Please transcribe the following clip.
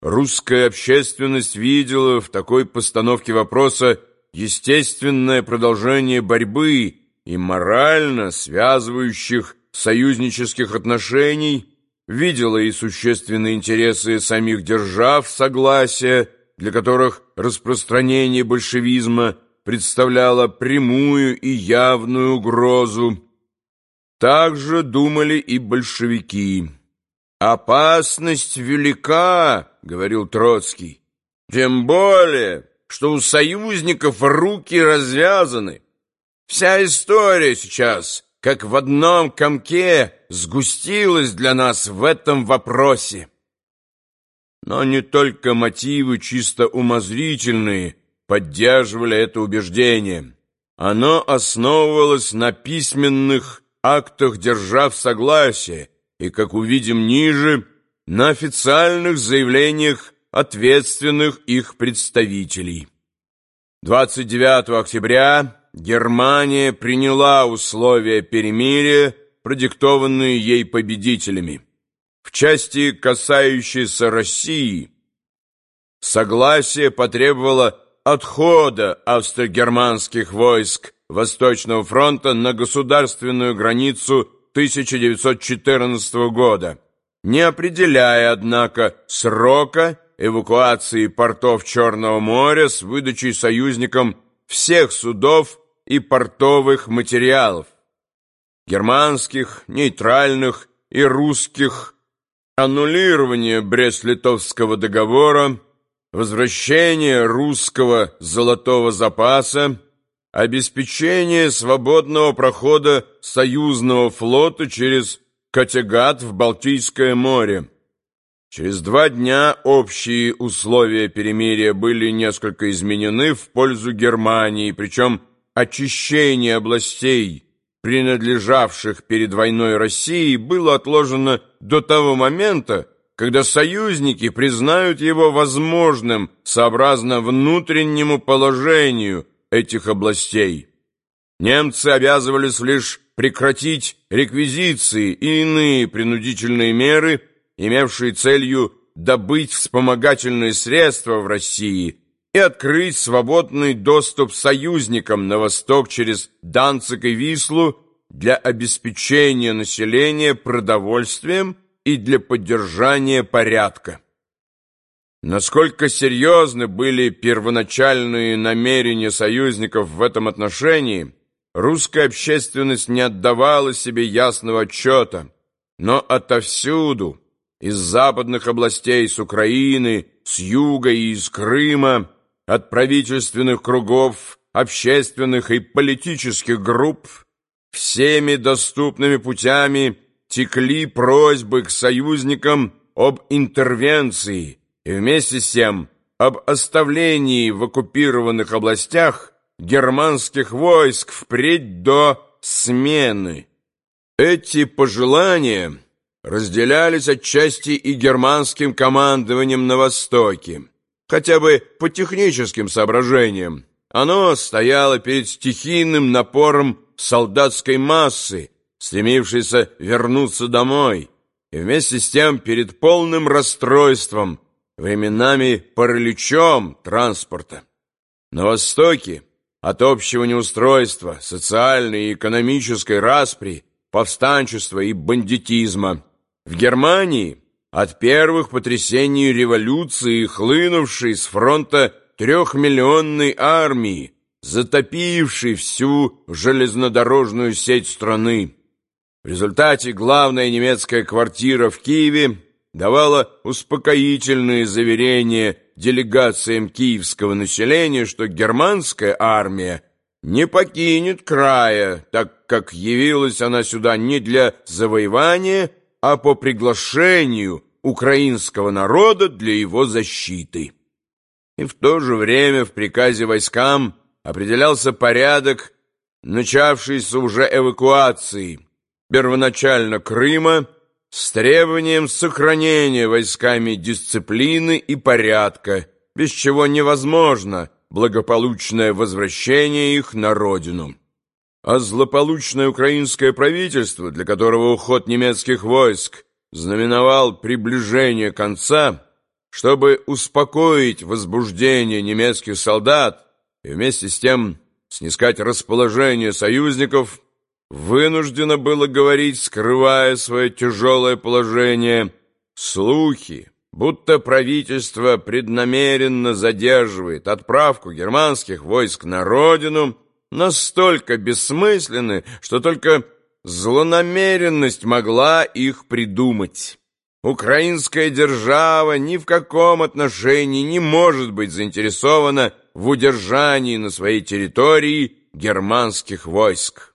русская общественность видела в такой постановке вопроса естественное продолжение борьбы и морально связывающих союзнических отношений, видела и существенные интересы самих держав согласия, для которых распространение большевизма представляло прямую и явную угрозу. Также думали и большевики. «Опасность велика», — говорил Троцкий, — «тем более, что у союзников руки развязаны. Вся история сейчас, как в одном комке, сгустилась для нас в этом вопросе». Но не только мотивы чисто умозрительные поддерживали это убеждение. Оно основывалось на письменных актах держав согласия и, как увидим ниже, на официальных заявлениях ответственных их представителей. 29 октября Германия приняла условия перемирия, продиктованные ей победителями. В части, касающейся России, согласие потребовало отхода австро-германских войск Восточного фронта на государственную границу 1914 года, не определяя, однако, срока эвакуации портов Черного моря с выдачей союзникам всех судов и портовых материалов, германских, нейтральных и русских, аннулирование Брест-Литовского договора, возвращение русского золотого запаса, обеспечение свободного прохода союзного флота через Категат в Балтийское море. Через два дня общие условия перемирия были несколько изменены в пользу Германии, причем очищение областей, принадлежавших перед войной России, было отложено до того момента, когда союзники признают его возможным сообразно внутреннему положению этих областей. Немцы обязывались лишь прекратить реквизиции и иные принудительные меры, имевшие целью добыть вспомогательные средства в России и открыть свободный доступ союзникам на восток через Данциг и Вислу для обеспечения населения продовольствием и для поддержания порядка. Насколько серьезны были первоначальные намерения союзников в этом отношении, русская общественность не отдавала себе ясного отчета, но отовсюду, из западных областей, с Украины, с юга и из Крыма, от правительственных кругов, общественных и политических групп, всеми доступными путями текли просьбы к союзникам об интервенции, и вместе с тем об оставлении в оккупированных областях германских войск впредь до смены. Эти пожелания разделялись отчасти и германским командованием на Востоке, хотя бы по техническим соображениям. Оно стояло перед стихийным напором солдатской массы, стремившейся вернуться домой, и вместе с тем перед полным расстройством – временами параличом транспорта. На Востоке от общего неустройства, социальной и экономической распри, повстанчества и бандитизма. В Германии от первых потрясений революции, хлынувшей с фронта трехмиллионной армии, затопившей всю железнодорожную сеть страны. В результате главная немецкая квартира в Киеве давала успокоительные заверения делегациям киевского населения, что германская армия не покинет края, так как явилась она сюда не для завоевания, а по приглашению украинского народа для его защиты. И в то же время в приказе войскам определялся порядок начавшейся уже эвакуации, первоначально Крыма, с требованием сохранения войсками дисциплины и порядка, без чего невозможно благополучное возвращение их на родину. А злополучное украинское правительство, для которого уход немецких войск знаменовал приближение конца, чтобы успокоить возбуждение немецких солдат и вместе с тем снискать расположение союзников, вынуждено было говорить, скрывая свое тяжелое положение, слухи, будто правительство преднамеренно задерживает отправку германских войск на родину, настолько бессмысленны, что только злонамеренность могла их придумать. Украинская держава ни в каком отношении не может быть заинтересована в удержании на своей территории германских войск.